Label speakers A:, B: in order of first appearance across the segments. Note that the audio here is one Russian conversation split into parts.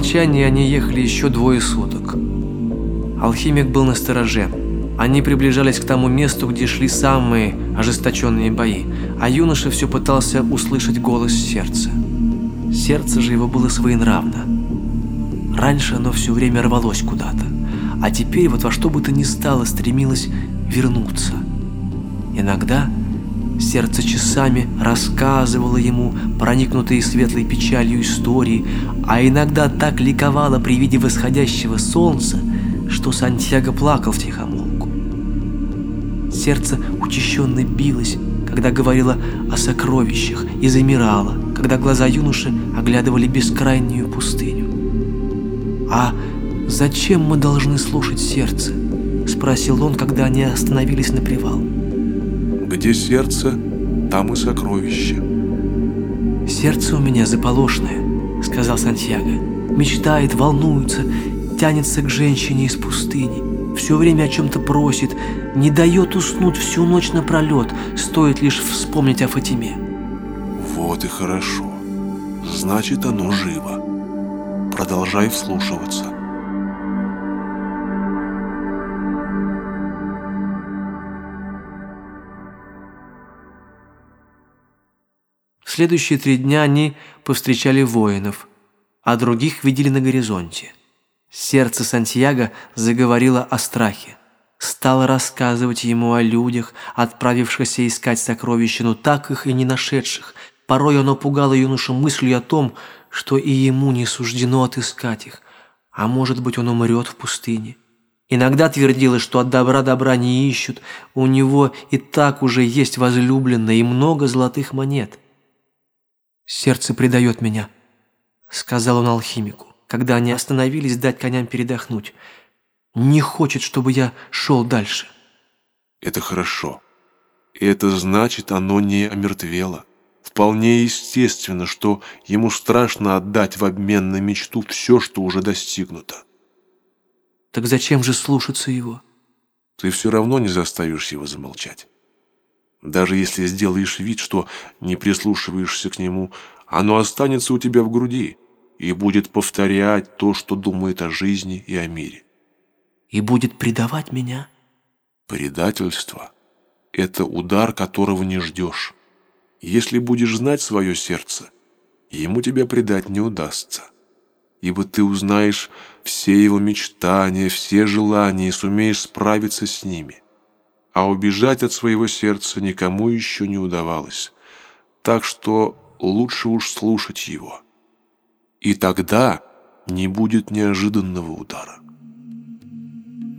A: молчании они ехали еще двое суток. Алхимик был на стороже. Они приближались к тому месту, где шли самые ожесточенные бои, а юноша все пытался услышать голос сердца. Сердце же его было своенравно. Раньше оно все время рвалось куда-то, а теперь вот во что бы то ни стало стремилось вернуться. Иногда сердце часами рассказывало ему проникнутые светлой печалью истории, а иногда так ликовало при виде восходящего солнца, что Сантьяго плакал в тихомолку. Сердце учащенно билось, когда говорило о сокровищах, и замирало, когда глаза юноши оглядывали бескрайнюю пустыню. «А зачем мы должны слушать сердце?» – спросил он, когда они остановились на привал.
B: «Где сердце, там и сокровище».
A: «Сердце у меня заполошное», – сказал Сантьяго. «Мечтает, волнуется, тянется к женщине из пустыни, все время о чем-то просит, не дает уснуть всю ночь напролет, стоит лишь вспомнить о Фатиме».
B: «Вот и хорошо. Значит, оно живо. Продолжай вслушиваться».
A: Следующие три дня они повстречали воинов, а других видели на горизонте. Сердце Сантьяго заговорило о страхе. Стало рассказывать ему о людях, отправившихся искать сокровища, но так их и не нашедших. Порой оно пугало юношу мыслью о том, что и ему не суждено отыскать их, а может быть он умрет в пустыне. Иногда твердилось, что от добра добра не ищут, у него и так уже есть возлюбленная и много золотых монет. «Сердце предает меня», — сказал он алхимику, когда они остановились дать коням передохнуть. «Не хочет, чтобы я шел дальше».
B: Это хорошо. Это значит, оно не омертвело. Вполне естественно, что ему страшно отдать в обмен на мечту все, что уже достигнуто.
A: Так зачем же слушаться его?
B: Ты все равно не заставишь его замолчать. Даже если сделаешь вид, что не прислушиваешься к нему, оно останется у тебя в груди и будет повторять то, что думает о жизни и о мире.
A: И будет предавать меня?
B: Предательство – это удар, которого не ждешь. Если будешь знать свое сердце, ему тебя предать не удастся, ибо ты узнаешь все его мечтания, все желания и сумеешь справиться с ними. А убежать от своего сердца никому еще не удавалось, так что лучше уж слушать его. И тогда не будет неожиданного удара.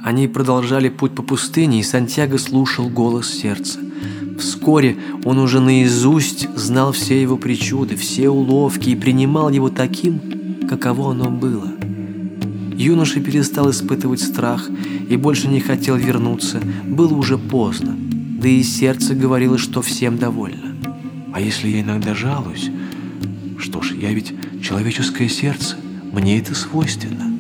A: Они продолжали путь по пустыне, и Сантьяго слушал голос сердца. Вскоре он уже наизусть знал все его причуды, все уловки и принимал его таким, каково оно было. Юноша перестал испытывать страх и больше не хотел вернуться. Было уже поздно, да и сердце говорило, что всем довольно. А если я иногда жалуюсь? Что ж, я ведь человеческое сердце, мне это свойственно.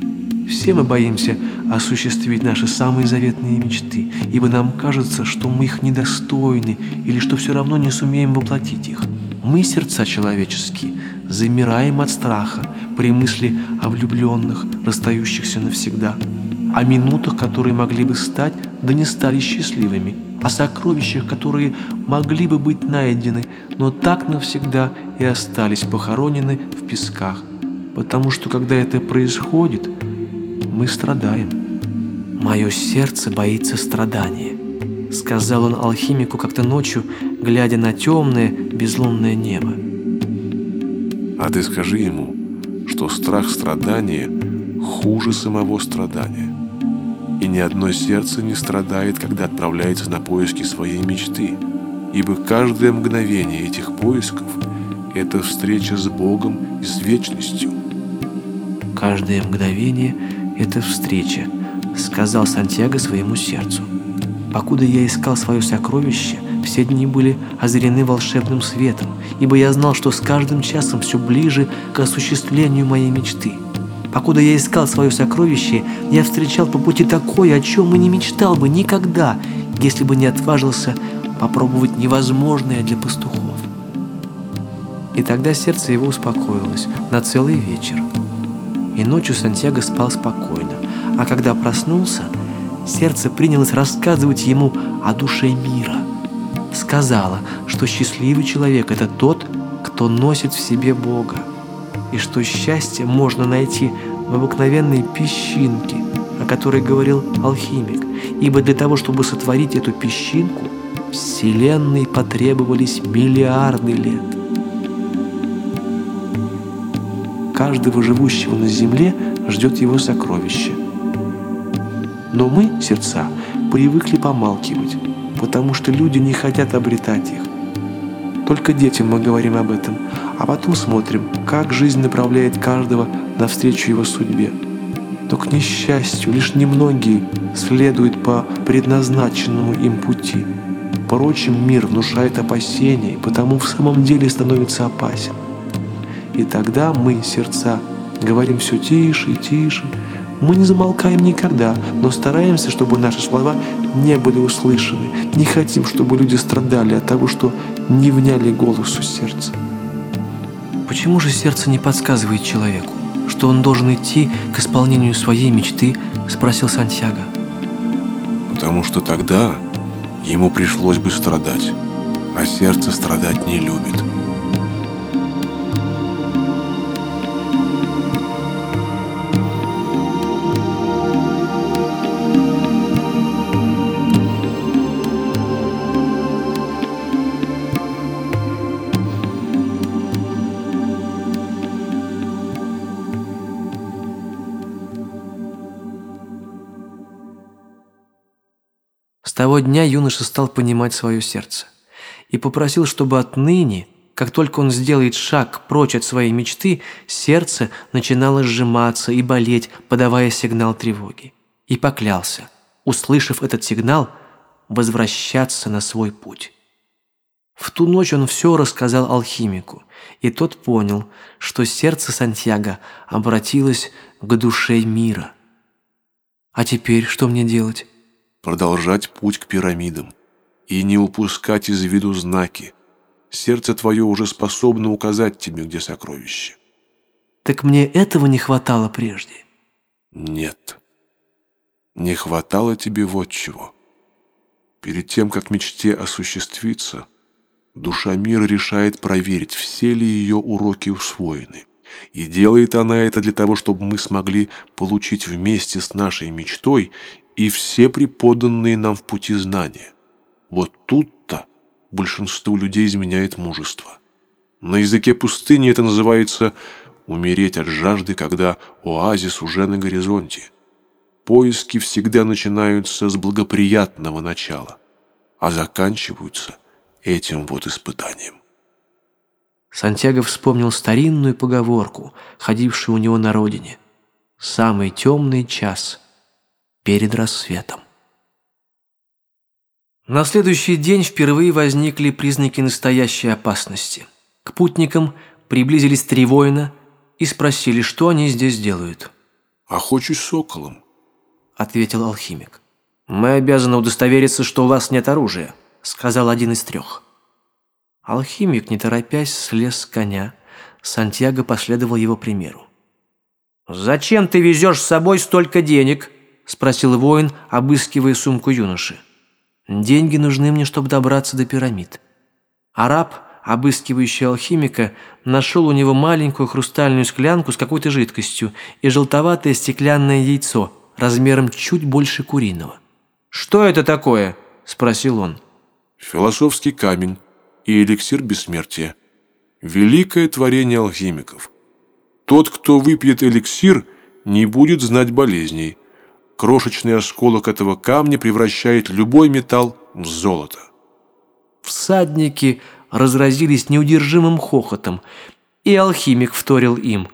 A: Все мы боимся осуществить наши самые заветные мечты, ибо нам кажется, что мы их недостойны или что все равно не сумеем воплотить их. Мы, сердца человеческие, замираем от страха при мысли о влюбленных, расстающихся навсегда, о минутах, которые могли бы стать, да не стали счастливыми, о сокровищах, которые могли бы быть найдены, но так навсегда и остались похоронены в песках. Потому что когда это происходит – мы страдаем. Мое сердце боится страдания, сказал он алхимику как-то ночью, глядя на темное безлунное небо.
B: А ты скажи ему, что страх страдания хуже самого страдания. И ни одно сердце не страдает, когда отправляется на поиски своей мечты, ибо каждое мгновение этих поисков – это встреча с Богом и с вечностью.
A: Каждое мгновение – эта встреча», — сказал Сантьяго своему сердцу. «Покуда я искал свое сокровище, все дни были озарены волшебным светом, ибо я знал, что с каждым часом все ближе к осуществлению моей мечты. Покуда я искал свое сокровище, я встречал по пути такое, о чем и не мечтал бы никогда, если бы не отважился попробовать невозможное для пастухов. И тогда сердце его успокоилось на целый вечер. и ночью Сантьяго спал спокойно. А когда проснулся, сердце принялось рассказывать ему о душе мира. Сказала, что счастливый человек – это тот, кто носит в себе Бога, и что счастье можно найти в обыкновенной песчинке, о которой говорил алхимик, ибо для того, чтобы сотворить эту песчинку, Вселенной потребовались миллиарды лет. Каждого живущего на Земле ждет его сокровище. Но мы, сердца, привыкли помалкивать, потому что люди не хотят обретать их. Только детям мы говорим об этом, а потом смотрим, как жизнь направляет каждого навстречу его судьбе. То, к несчастью, лишь немногие следуют по предназначенному им пути. Впрочем, мир внушает опасения, потому в самом деле становится опасен. И тогда мы, сердца, говорим все тише и тише. Мы не замолкаем никогда, но стараемся, чтобы наши слова не были услышаны. Не хотим, чтобы люди страдали от того, что не вняли голосу сердца. Почему же сердце не подсказывает человеку, что он должен идти к исполнению своей мечты, спросил Сантьяго.
B: Потому что тогда ему пришлось бы страдать, а сердце страдать не любит.
A: Того дня юноша стал понимать свое сердце и попросил, чтобы отныне, как только он сделает шаг прочь от своей мечты, сердце начинало сжиматься и болеть, подавая сигнал тревоги. И поклялся, услышав этот сигнал, возвращаться на свой путь. В ту ночь он все рассказал алхимику, и тот понял, что сердце Сантьяго обратилось к душе мира. «А теперь что мне делать?»
B: Продолжать путь к пирамидам и не упускать из виду знаки. Сердце твое уже способно указать тебе, где сокровище.
A: Так мне этого не хватало прежде?
B: Нет. Не хватало тебе вот чего. Перед тем, как мечте осуществиться, душа мира решает проверить, все ли ее уроки усвоены. И делает она это для того, чтобы мы смогли получить вместе с нашей мечтой и все преподанные нам в пути знания. Вот тут-то большинству людей изменяет мужество. На языке пустыни это называется «умереть от жажды, когда оазис уже на горизонте». Поиски всегда начинаются с благоприятного начала, а заканчиваются этим вот испытанием.
A: Сантьяго вспомнил старинную поговорку, ходившую у него на родине. «Самый темный час перед рассветом. На следующий день впервые возникли признаки настоящей опасности. К путникам приблизились три воина и спросили, что они здесь делают.
B: «Охочусь соколом», —
A: ответил алхимик. «Мы обязаны удостовериться, что у вас нет оружия», — сказал один из трех. Алхимик, не торопясь, слез с коня. Сантьяго последовал его примеру. «Зачем ты везешь с собой столько денег?» – спросил воин, обыскивая сумку юноши. «Деньги нужны мне, чтобы добраться до пирамид». Араб, обыскивающий алхимика, нашел у него маленькую хрустальную склянку с какой-то жидкостью и желтоватое стеклянное яйцо размером чуть больше куриного. «Что это такое?» – спросил он.
B: «Философский камень и эликсир бессмертия. Великое творение алхимиков. Тот, кто выпьет эликсир, не будет знать болезней, Крошечный осколок этого камня превращает любой металл в золото.
A: Всадники разразились неудержимым хохотом, и алхимик вторил им.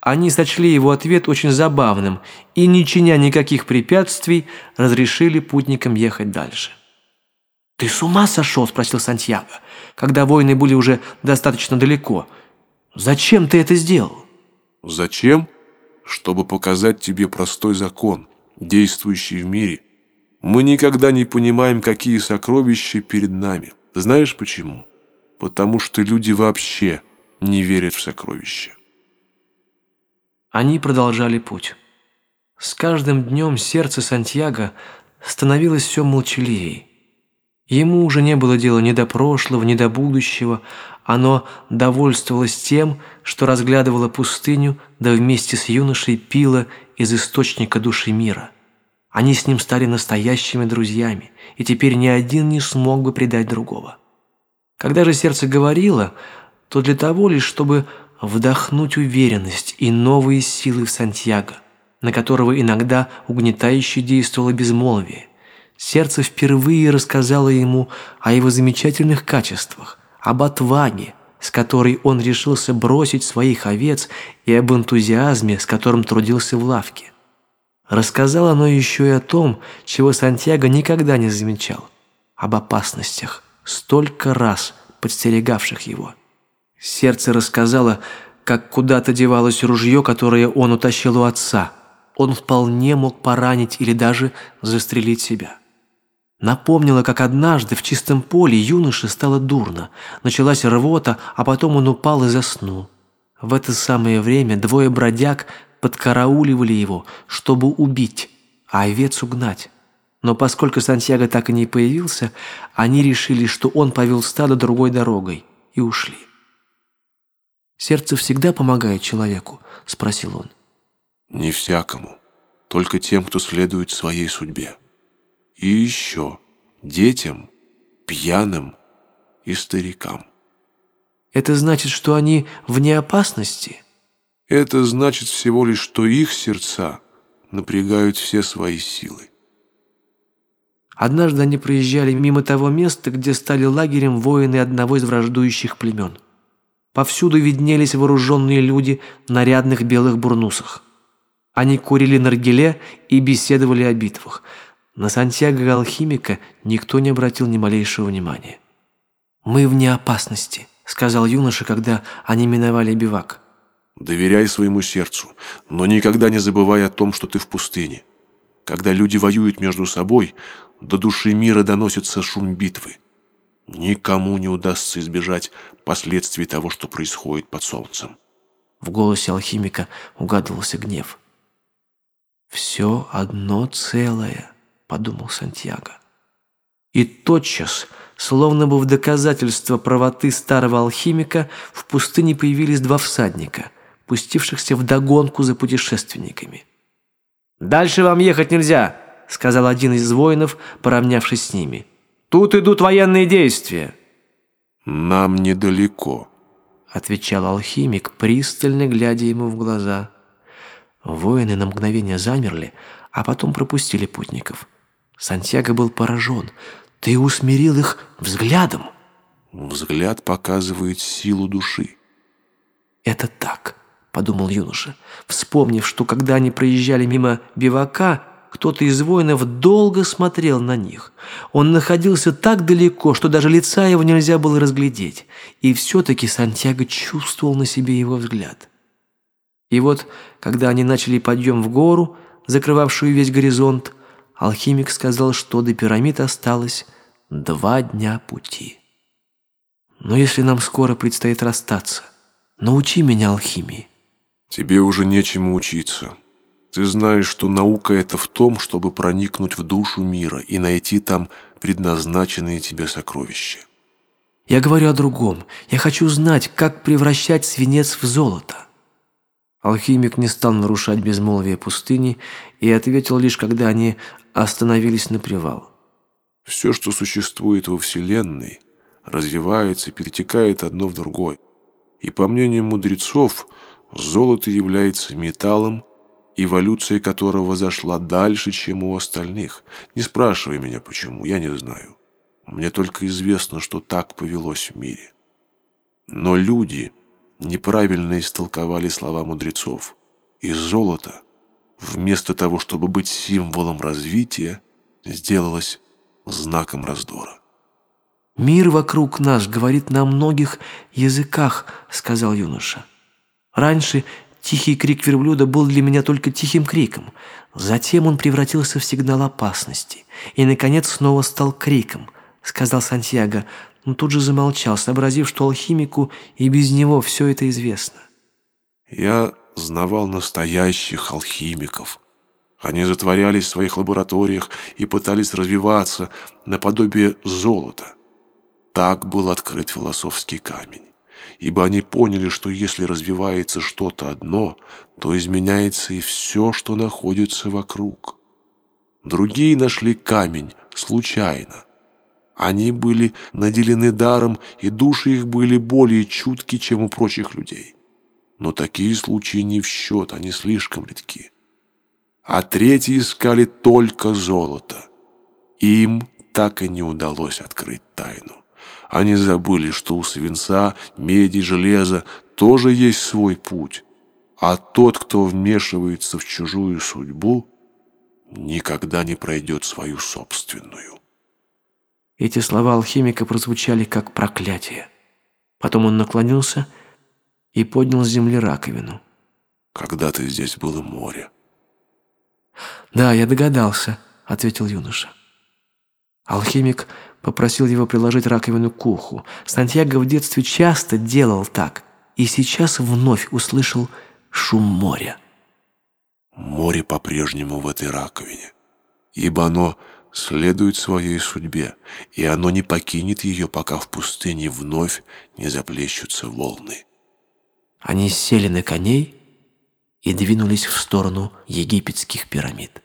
A: Они сочли его ответ очень забавным и, не чиня никаких препятствий, разрешили путникам ехать дальше. «Ты с ума сошел?» – спросил Сантьяго, когда воины были уже достаточно далеко. «Зачем ты это сделал?»
B: «Зачем? Чтобы показать тебе простой закон действующий в мире, мы никогда не понимаем, какие сокровища перед нами. Знаешь почему? Потому что люди вообще не верят в сокровища.
A: Они продолжали путь. С каждым днем сердце Сантьяго становилось все молчаливее. Ему уже не было дела ни до прошлого, ни до будущего. Оно довольствовалось тем, что разглядывало пустыню, да вместе с юношей пило из источника души мира. Они с ним стали настоящими друзьями, и теперь ни один не смог бы предать другого. Когда же сердце говорило, то для того лишь, чтобы вдохнуть уверенность и новые силы в Сантьяго, на которого иногда угнетающе действовало безмолвие, Сердце впервые рассказало ему о его замечательных качествах, об отваге, с которой он решился бросить своих овец, и об энтузиазме, с которым трудился в лавке. Рассказало оно еще и о том, чего Сантьяго никогда не замечал, об опасностях, столько раз подстерегавших его. Сердце рассказало, как куда-то девалось ружье, которое он утащил у отца. Он вполне мог поранить или даже застрелить себя. Напомнила, как однажды в чистом поле юноше стало дурно. Началась рвота, а потом он упал и заснул. В это самое время двое бродяг подкарауливали его, чтобы убить, а овец угнать. Но поскольку Сантьяго так и не появился, они решили, что он повел стадо другой дорогой, и ушли. «Сердце всегда помогает человеку?» – спросил он.
B: «Не всякому, только тем, кто следует своей судьбе». И еще детям, пьяным и старикам.
A: Это значит, что они вне опасности?
B: Это значит всего лишь, что их сердца напрягают все свои силы.
A: Однажды они проезжали мимо того места, где стали лагерем воины одного из враждующих племен. Повсюду виднелись вооруженные люди в нарядных белых бурнусах. Они курили наргиле и беседовали о битвах – на Сантьяго-алхимика никто не обратил ни малейшего внимания. «Мы вне опасности», — сказал юноша, когда они миновали бивак.
B: «Доверяй своему сердцу, но никогда не забывай о том, что ты в пустыне. Когда люди воюют между собой, до души мира доносится шум битвы. Никому не удастся избежать последствий того, что происходит под солнцем».
A: В голосе алхимика угадывался гнев. «Все одно целое», подумал Сантьяго. И тотчас, словно бы в доказательство правоты старого алхимика, в пустыне появились два всадника, пустившихся в догонку за путешественниками. «Дальше вам ехать нельзя», — сказал один из воинов, поравнявшись с ними. «Тут идут военные действия».
B: «Нам недалеко», —
A: отвечал алхимик, пристально глядя ему в глаза. Воины на мгновение замерли, а потом пропустили путников. Сантьяго был поражен. Ты усмирил их взглядом.
B: Взгляд показывает силу души.
A: Это так, подумал юноша, вспомнив, что когда они проезжали мимо бивака, кто-то из воинов долго смотрел на них. Он находился так далеко, что даже лица его нельзя было разглядеть. И все-таки Сантьяго чувствовал на себе его взгляд. И вот, когда они начали подъем в гору, закрывавшую весь горизонт, алхимик сказал, что до пирамид осталось два дня пути. Но если нам скоро предстоит расстаться, научи меня алхимии.
B: Тебе уже нечему учиться. Ты знаешь, что наука — это в том, чтобы проникнуть в душу мира и найти там предназначенные тебе сокровища.
A: Я говорю о другом. Я хочу знать, как превращать свинец в золото. Алхимик не стал нарушать безмолвие пустыни и ответил лишь, когда они остановились на привал.
B: Все, что существует во Вселенной, развивается, перетекает одно в другое. И по мнению мудрецов, золото является металлом, эволюция которого зашла дальше, чем у остальных. Не спрашивай меня, почему, я не знаю. Мне только известно, что так повелось в мире. Но люди неправильно истолковали слова мудрецов. И золото, вместо того, чтобы быть символом развития, сделалось знаком раздора.
A: «Мир вокруг нас говорит на многих языках», — сказал юноша. «Раньше тихий крик верблюда был для меня только тихим криком. Затем он превратился в сигнал опасности. И, наконец, снова стал криком», — сказал Сантьяго, но тут же замолчал, сообразив, что алхимику и без него все это известно.
B: «Я знавал настоящих алхимиков. Они затворялись в своих лабораториях и пытались развиваться наподобие золота. Так был открыт философский камень. Ибо они поняли, что если развивается что-то одно, то изменяется и все, что находится вокруг. Другие нашли камень случайно. Они были наделены даром, и души их были более чутки, чем у прочих людей. Но такие случаи не в счет, они слишком редки а третьи искали только золото. Им так и не удалось открыть тайну. Они забыли, что у свинца, меди, железа тоже есть свой путь, а тот, кто вмешивается в чужую судьбу, никогда не пройдет свою собственную.
A: Эти слова алхимика прозвучали как проклятие. Потом он наклонился и поднял с земли раковину.
B: Когда-то здесь было море.
A: «Да, я догадался», — ответил юноша. Алхимик попросил его приложить раковину к уху. Сантьяго в детстве часто делал так, и сейчас вновь услышал шум моря.
B: Море по-прежнему в этой раковине, ибо оно следует своей судьбе, и оно не покинет ее, пока в пустыне вновь не заплещутся волны.
A: Они сели на коней и двинулись в сторону египетских пирамид.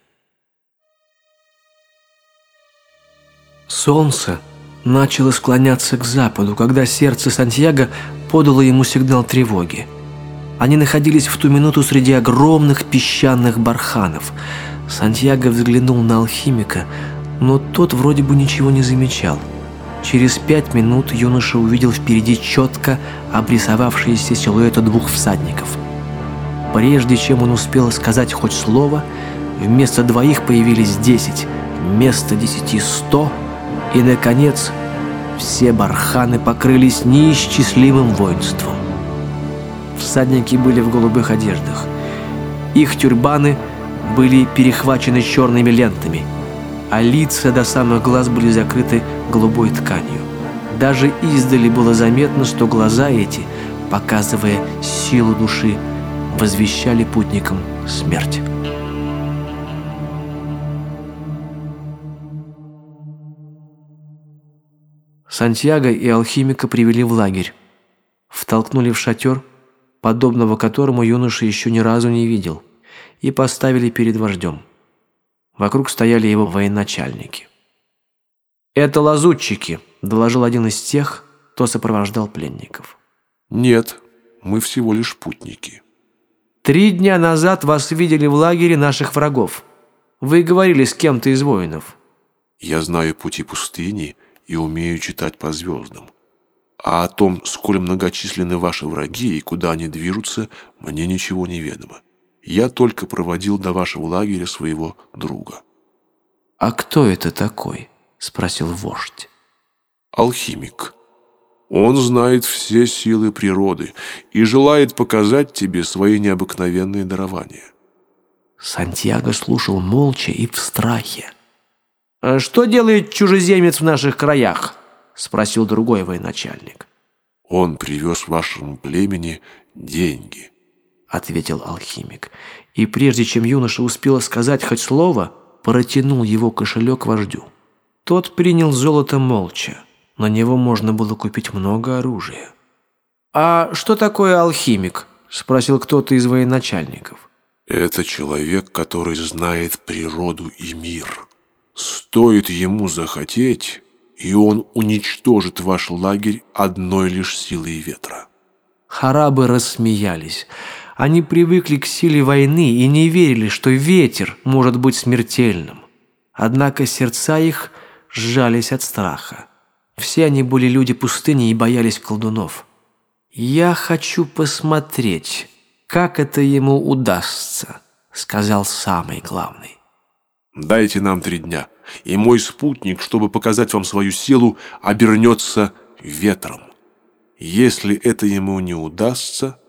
A: Солнце начало склоняться к западу, когда сердце Сантьяго подало ему сигнал тревоги. Они находились в ту минуту среди огромных песчаных барханов. Сантьяго взглянул на алхимика, но тот вроде бы ничего не замечал. Через пять минут юноша увидел впереди четко обрисовавшиеся силуэты двух всадников – Прежде чем он успел сказать хоть слово, вместо двоих появились десять, вместо десяти сто, и, наконец, все барханы покрылись неисчислимым воинством. Всадники были в голубых одеждах. Их тюрбаны были перехвачены черными лентами, а лица до самых глаз были закрыты голубой тканью. Даже издали было заметно, что глаза эти, показывая силу души, возвещали путникам смерть. Сантьяго и алхимика привели в лагерь, втолкнули в шатер, подобного которому юноша еще ни разу не видел, и поставили перед вождем. Вокруг стояли его военачальники. «Это лазутчики», – доложил один из тех, кто сопровождал пленников.
B: «Нет, мы всего лишь путники»,
A: Три дня назад вас видели в лагере наших врагов. Вы говорили с кем-то из воинов.
B: Я знаю пути пустыни и умею читать по звездам. А о том, сколь многочисленны ваши враги и куда они движутся, мне ничего не ведомо. Я только проводил до вашего лагеря своего друга.
A: «А кто это такой?» – спросил вождь.
B: «Алхимик», он знает все силы природы и желает показать тебе свои необыкновенные дарования.
A: Сантьяго слушал молча и в страхе. «А «Что делает чужеземец в наших краях?» – спросил другой военачальник.
B: «Он привез вашему племени деньги», –
A: ответил алхимик. И прежде чем юноша успел сказать хоть слово, протянул его кошелек вождю. Тот принял золото молча. На него можно было купить много оружия. «А что такое алхимик?» – спросил кто-то из военачальников.
B: «Это человек, который знает природу и мир. Стоит ему захотеть, и он уничтожит ваш лагерь одной лишь силой ветра».
A: Харабы рассмеялись. Они привыкли к силе войны и не верили, что ветер может быть смертельным. Однако сердца их сжались от страха. Все они были люди пустыни и боялись колдунов. «Я хочу посмотреть, как это ему удастся», — сказал самый главный.
B: «Дайте нам три дня, и мой спутник, чтобы показать вам свою силу, обернется ветром. Если это ему не удастся,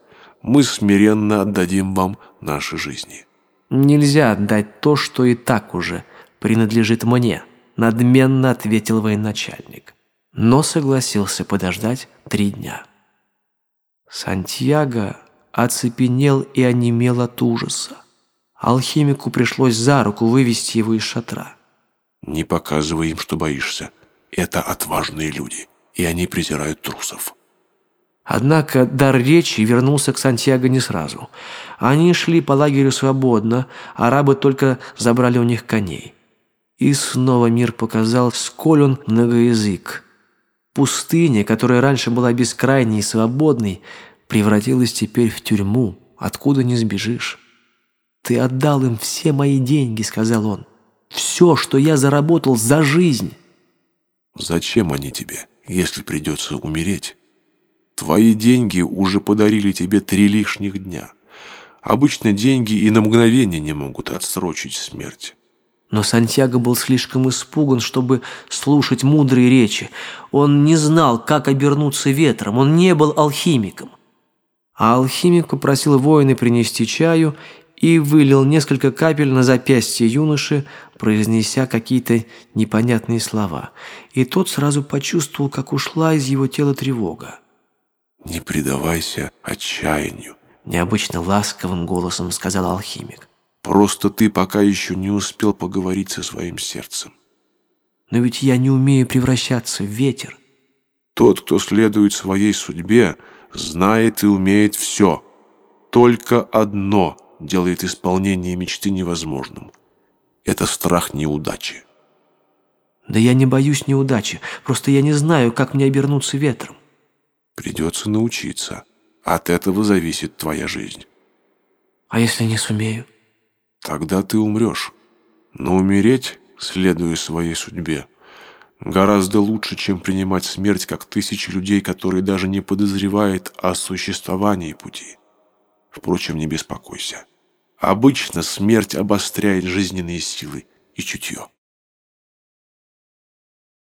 B: мы смиренно отдадим вам наши жизни».
A: «Нельзя отдать то, что и так уже принадлежит мне», — надменно ответил военачальник но согласился подождать три дня. Сантьяго оцепенел и онемел от ужаса. Алхимику пришлось за руку вывести его из шатра.
B: Не показывай им, что боишься. Это отважные люди, и они презирают трусов.
A: Однако дар речи вернулся к Сантьяго не сразу. Они шли по лагерю свободно, арабы только забрали у них коней. И снова мир показал, сколь он многоязык. Пустыня, которая раньше была бескрайней и свободной, превратилась теперь в тюрьму, откуда не сбежишь. «Ты отдал им все мои деньги», — сказал он. «Все, что я заработал за жизнь».
B: «Зачем они тебе, если придется умереть? Твои деньги уже подарили тебе три лишних дня. Обычно деньги и на мгновение не могут отсрочить смерть».
A: Но Сантьяго был слишком испуган, чтобы слушать мудрые речи. Он не знал, как обернуться ветром, он не был алхимиком. А алхимик попросил воина принести чаю и вылил несколько капель на запястье юноши, произнеся какие-то непонятные слова. И тот сразу почувствовал, как ушла из его тела тревога.
B: «Не предавайся отчаянию», —
A: необычно ласковым голосом сказал алхимик.
B: «Просто ты пока еще не успел поговорить со своим сердцем».
A: «Но ведь я не умею превращаться в ветер».
B: «Тот, кто следует своей судьбе, знает и умеет все. Только одно — делает исполнение мечты невозможным. Это страх неудачи.
A: Да я не боюсь неудачи, просто я не знаю, как мне обернуться ветром.
B: Придется научиться. От этого зависит твоя жизнь.
A: А если не сумею?
B: Тогда ты умрешь. Но умереть, следуя своей судьбе, гораздо лучше, чем принимать смерть, как тысячи людей, которые даже не подозревают о существовании пути. Впрочем, не беспокойся. Обычно смерть обостряет жизненные силы и чутье.